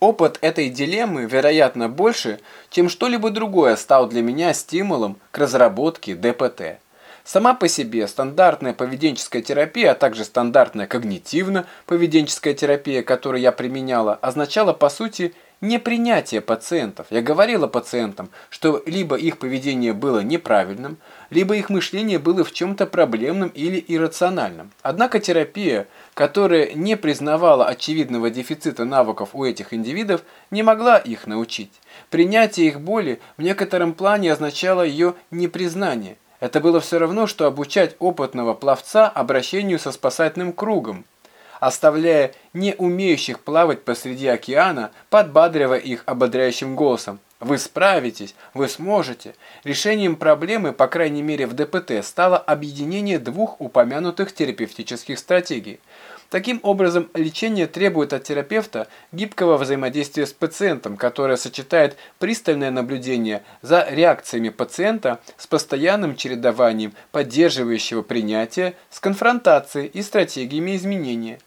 Опыт этой дилеммы, вероятно, больше, чем что-либо другое стал для меня стимулом к разработке ДПТ. Сама по себе стандартная поведенческая терапия, а также стандартная когнитивно-поведенческая терапия, которую я применяла, означала по сути непринятие пациентов. Я говорила пациентам, что либо их поведение было неправильным, либо их мышление было в чем-то проблемным или иррациональным. Однако терапия, которая не признавала очевидного дефицита навыков у этих индивидов, не могла их научить. Принятие их боли в некотором плане означало ее непризнание. Это было все равно, что обучать опытного пловца обращению со спасательным кругом, оставляя не умеющих плавать посреди океана, подбадривая их ободряющим голосом. Вы справитесь, вы сможете. Решением проблемы, по крайней мере в ДПТ, стало объединение двух упомянутых терапевтических стратегий. Таким образом, лечение требует от терапевта гибкого взаимодействия с пациентом, которое сочетает пристальное наблюдение за реакциями пациента с постоянным чередованием поддерживающего принятия с конфронтацией и стратегиями изменения.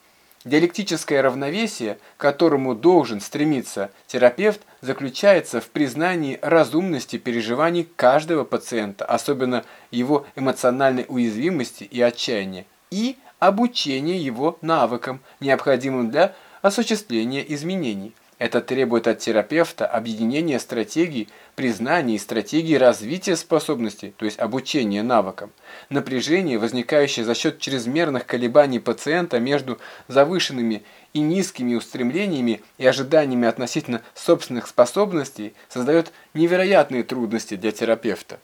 Диалектическое равновесие, к которому должен стремиться терапевт, заключается в признании разумности переживаний каждого пациента, особенно его эмоциональной уязвимости и отчаяния, и обучение его навыкам, необходимым для осуществления изменений. Это требует от терапевта объединения стратегий признания и стратегии развития способностей, то есть обучения навыкам. Напряжение, возникающее за счет чрезмерных колебаний пациента между завышенными и низкими устремлениями и ожиданиями относительно собственных способностей, создает невероятные трудности для терапевта.